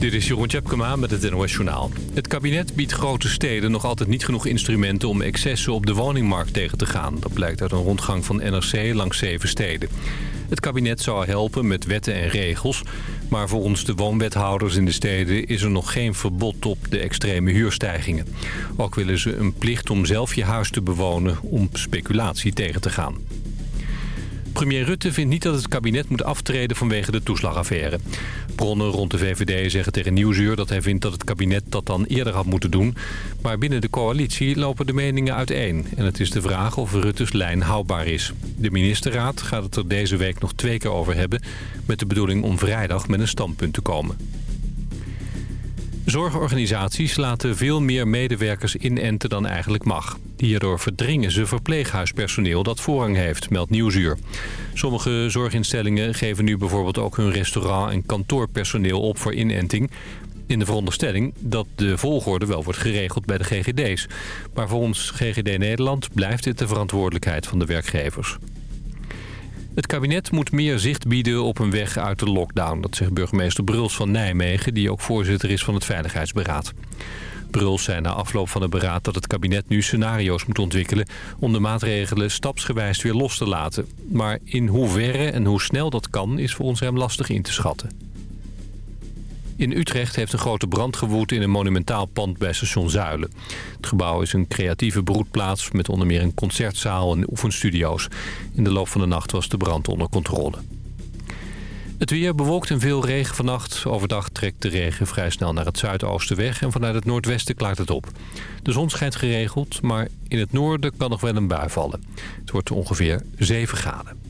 Dit is Jeroen Tjepkema met het NOS Journaal. Het kabinet biedt grote steden nog altijd niet genoeg instrumenten... om excessen op de woningmarkt tegen te gaan. Dat blijkt uit een rondgang van NRC langs zeven steden. Het kabinet zou helpen met wetten en regels... maar volgens de woonwethouders in de steden... is er nog geen verbod op de extreme huurstijgingen. Ook willen ze een plicht om zelf je huis te bewonen... om speculatie tegen te gaan. Premier Rutte vindt niet dat het kabinet moet aftreden vanwege de toeslagaffaire. Bronnen rond de VVD zeggen tegen Nieuwsuur dat hij vindt dat het kabinet dat dan eerder had moeten doen. Maar binnen de coalitie lopen de meningen uiteen. En het is de vraag of Rutte's lijn houdbaar is. De ministerraad gaat het er deze week nog twee keer over hebben... met de bedoeling om vrijdag met een standpunt te komen. Zorgorganisaties laten veel meer medewerkers inenten dan eigenlijk mag. Hierdoor verdringen ze verpleeghuispersoneel dat voorrang heeft, meldt Nieuwsuur. Sommige zorginstellingen geven nu bijvoorbeeld ook hun restaurant- en kantoorpersoneel op voor inenting... in de veronderstelling dat de volgorde wel wordt geregeld bij de GGD's. Maar volgens GGD Nederland blijft dit de verantwoordelijkheid van de werkgevers. Het kabinet moet meer zicht bieden op een weg uit de lockdown. Dat zegt burgemeester Bruls van Nijmegen, die ook voorzitter is van het Veiligheidsberaad. Bruls zei na afloop van het beraad dat het kabinet nu scenario's moet ontwikkelen... om de maatregelen stapsgewijs weer los te laten. Maar in hoeverre en hoe snel dat kan is voor ons hem lastig in te schatten. In Utrecht heeft een grote brand gewoed in een monumentaal pand bij station Zuilen. Het gebouw is een creatieve broedplaats met onder meer een concertzaal en oefenstudio's. In de loop van de nacht was de brand onder controle. Het weer bewolkt en veel regen vannacht. Overdag trekt de regen vrij snel naar het zuidoosten weg... en vanuit het noordwesten klaart het op. De zon schijnt geregeld, maar in het noorden kan nog wel een bui vallen. Het wordt ongeveer 7 graden.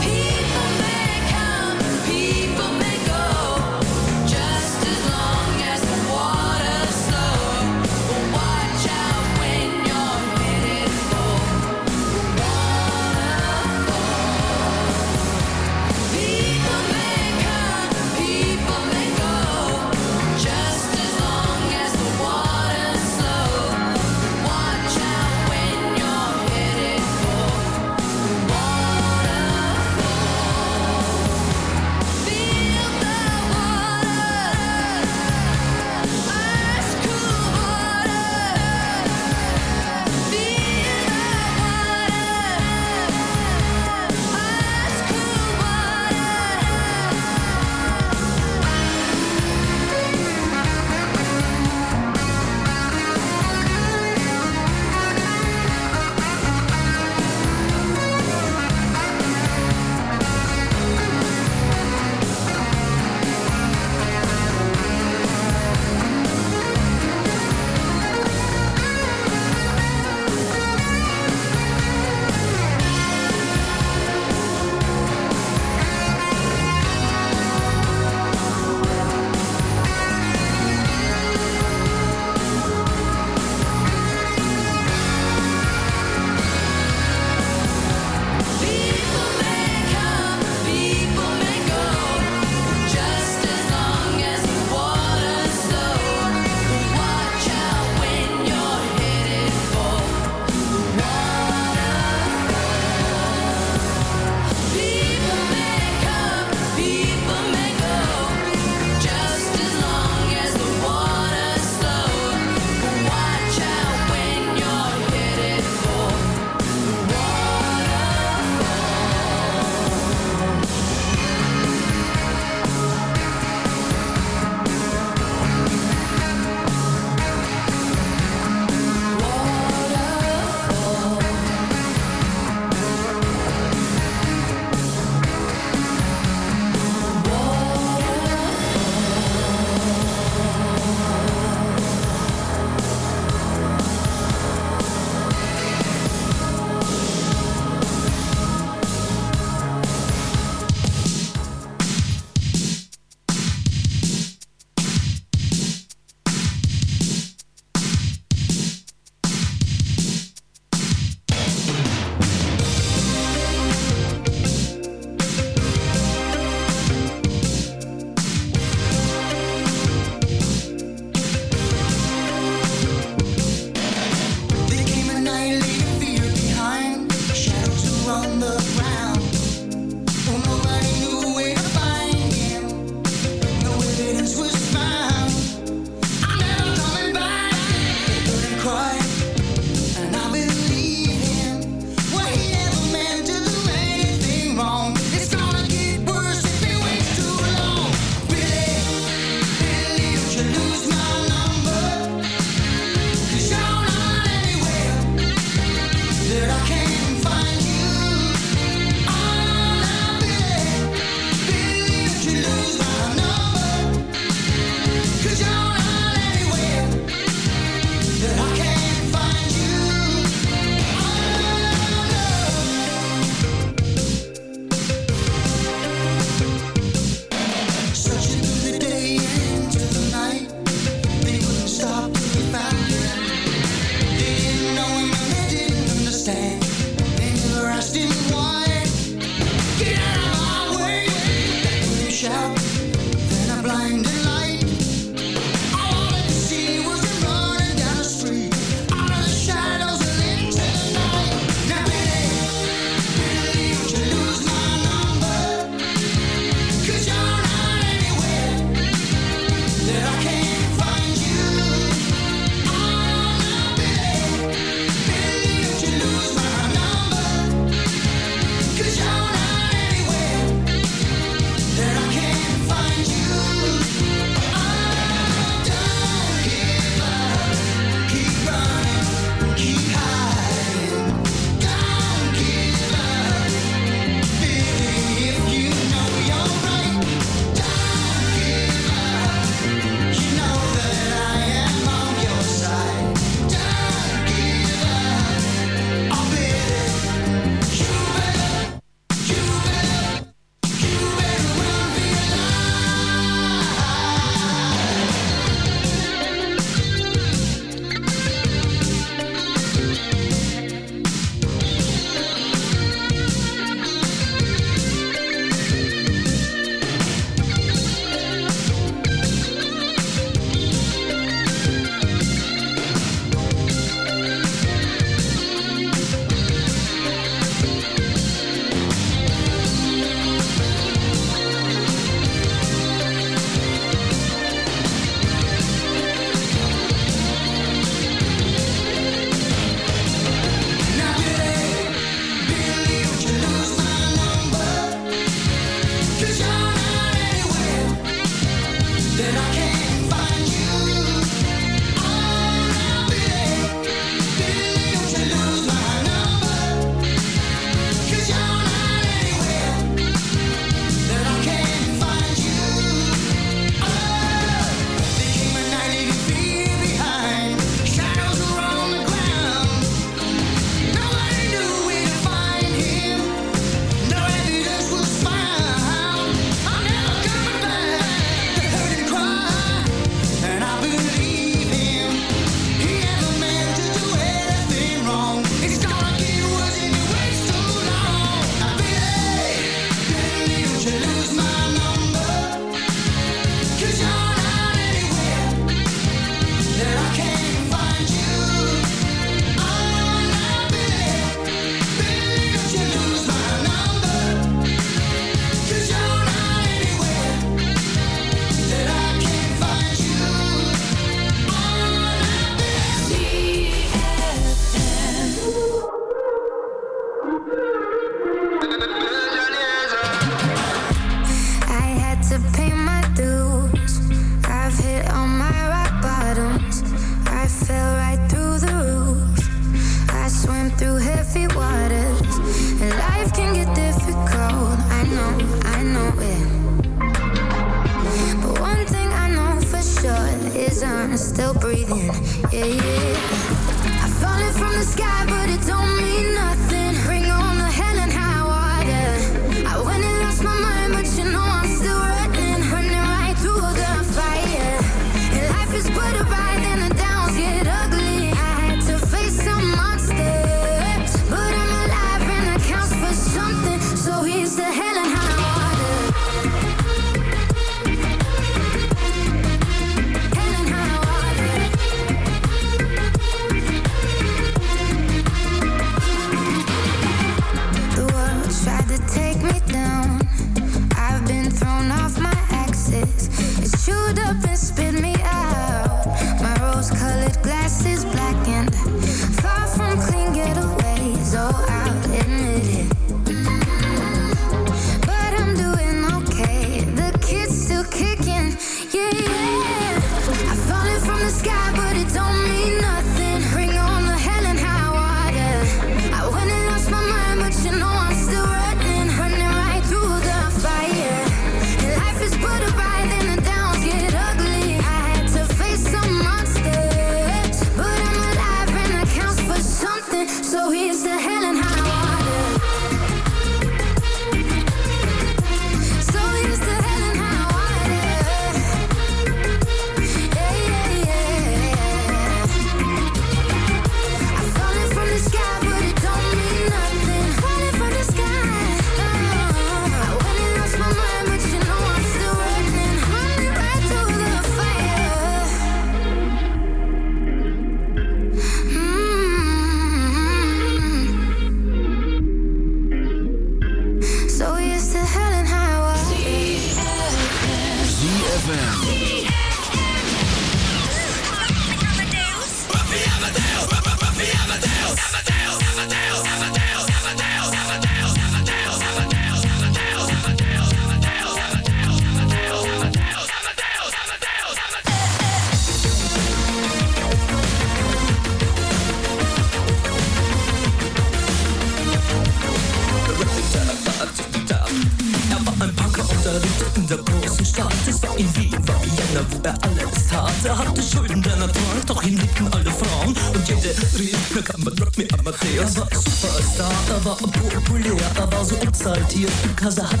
cause the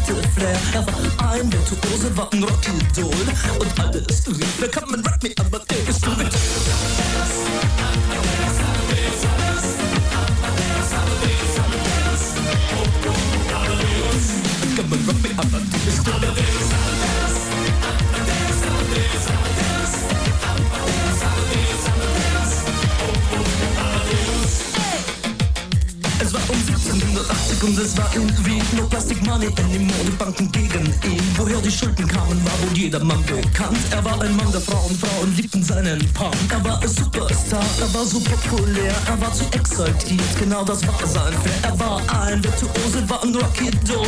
und liebten seinen Punk. Er war ein Superstar, er war so populär, er war zu exaltiert, genau das war sein Flair. Er war ein Virtuose, war ein Rocky-Doll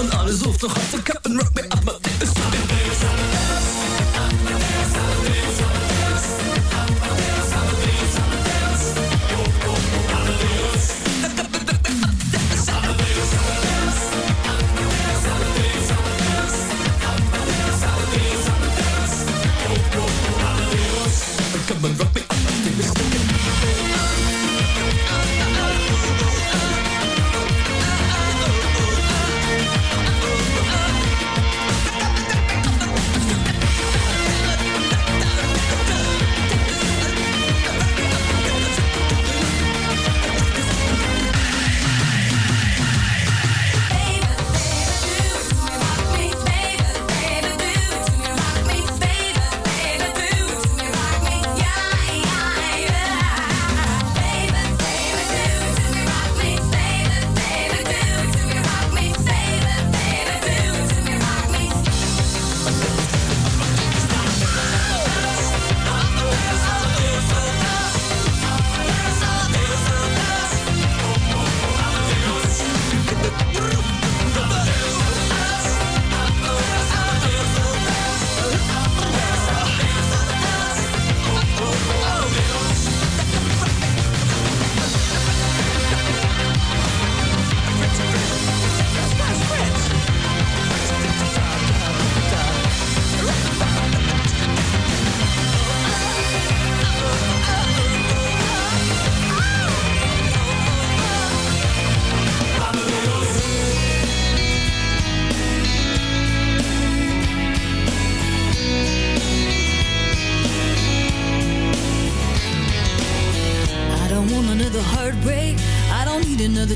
und alle suchten noch auf den Captain Rock Me Up, my dick is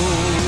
Oh.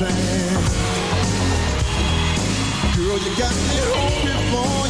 Girl, you got me hoping for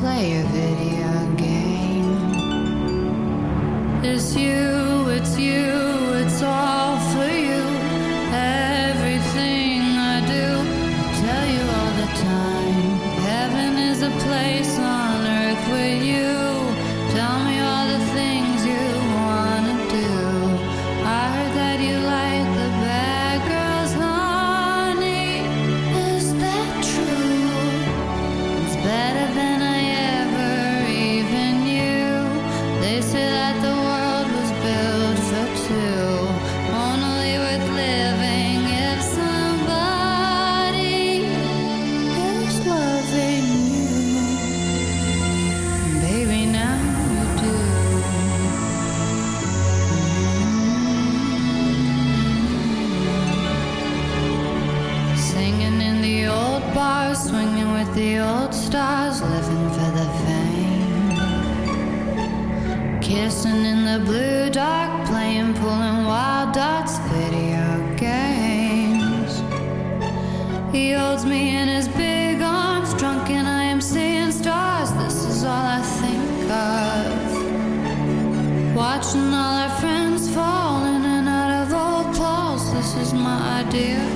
play a video game. It's you, it's you, it's all. Watching all our friends falling in and out of all clothes, this is my idea.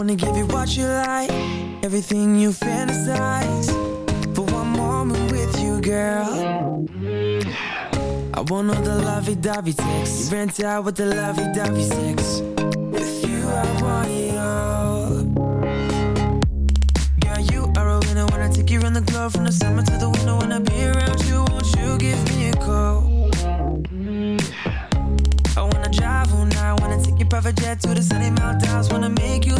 wanna give you what you like, everything you fantasize. For one moment with you, girl. I want all the lovey-dovey sex. You rent out with the lovey-dovey sex. With you, I want it all. Girl, you are a winner I take you around the globe from the summer to the winter. I be around you, won't you give me a call? I wanna drive all night, wanna take your private jet to the sunny mountains, wanna make you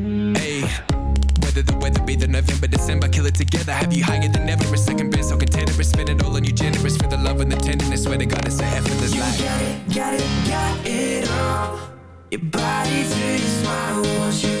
Whether the weather be the November, December, kill it together. Have you higher than ever? A second best, so contented. Spend it all on you, generous for the love and the tenderness. Swear to God, it's a effortless life. Got it, got it, got it all. Your body to your smile, want you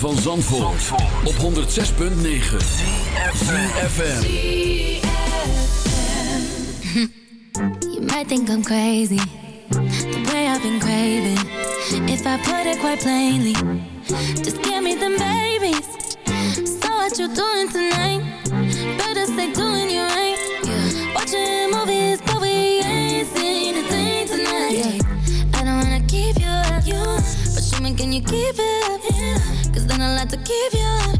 van Zandvoort, op 106.9 ZFM You might think I'm crazy. The way I've been craving. If I put it quite plainly. Just give me the babies. So what you doing tonight? Better say doing you right Watching movies but we ain't seen a thing tonight. I don't wanna keep you up. But show me can you keep it up. gonna let to give you up.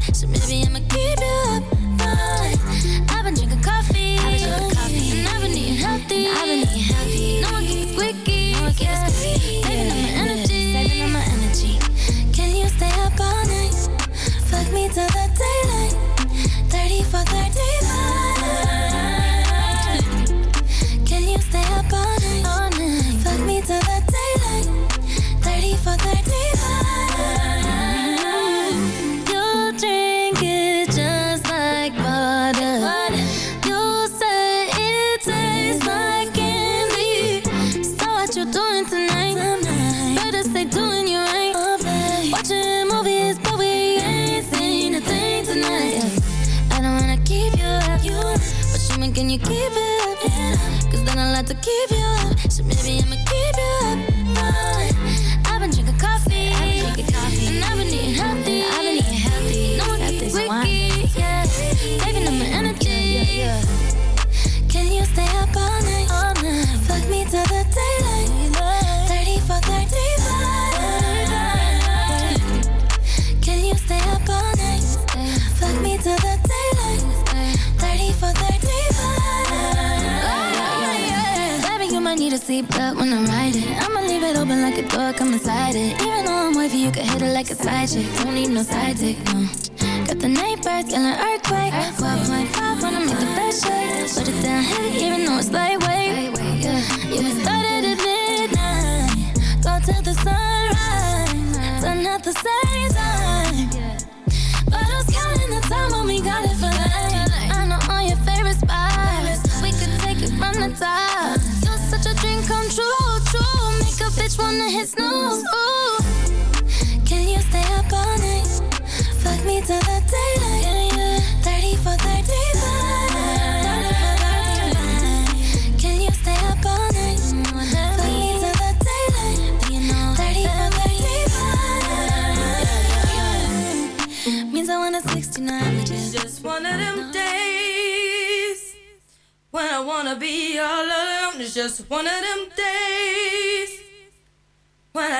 Come inside it. Even though I'm wavy, you can hit it like a side chick. Don't need no side dick, no. Got the night birds, yelling earthquake. 12.5 wanna make the best shake. Put it down heavy, even though it's lightweight. Yeah, yeah, we started at midnight. Go till the sunrise. Done at the same time. Can you stay up all night? Fuck me till the daylight. 30 for 35. Can you stay up all night? Fuck me till the daylight. 30 for 35. Means I want a 69 with It's just one of them days when I wanna be all alone. It's just one of them days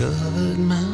covered my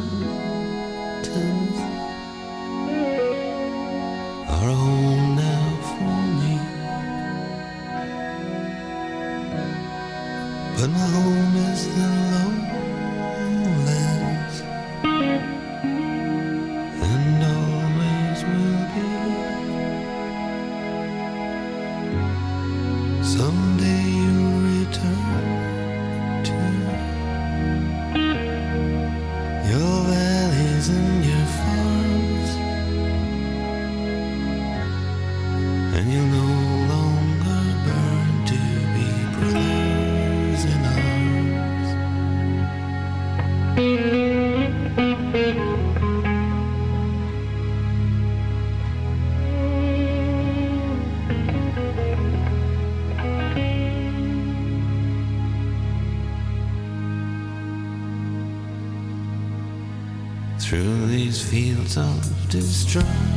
fields of destruction.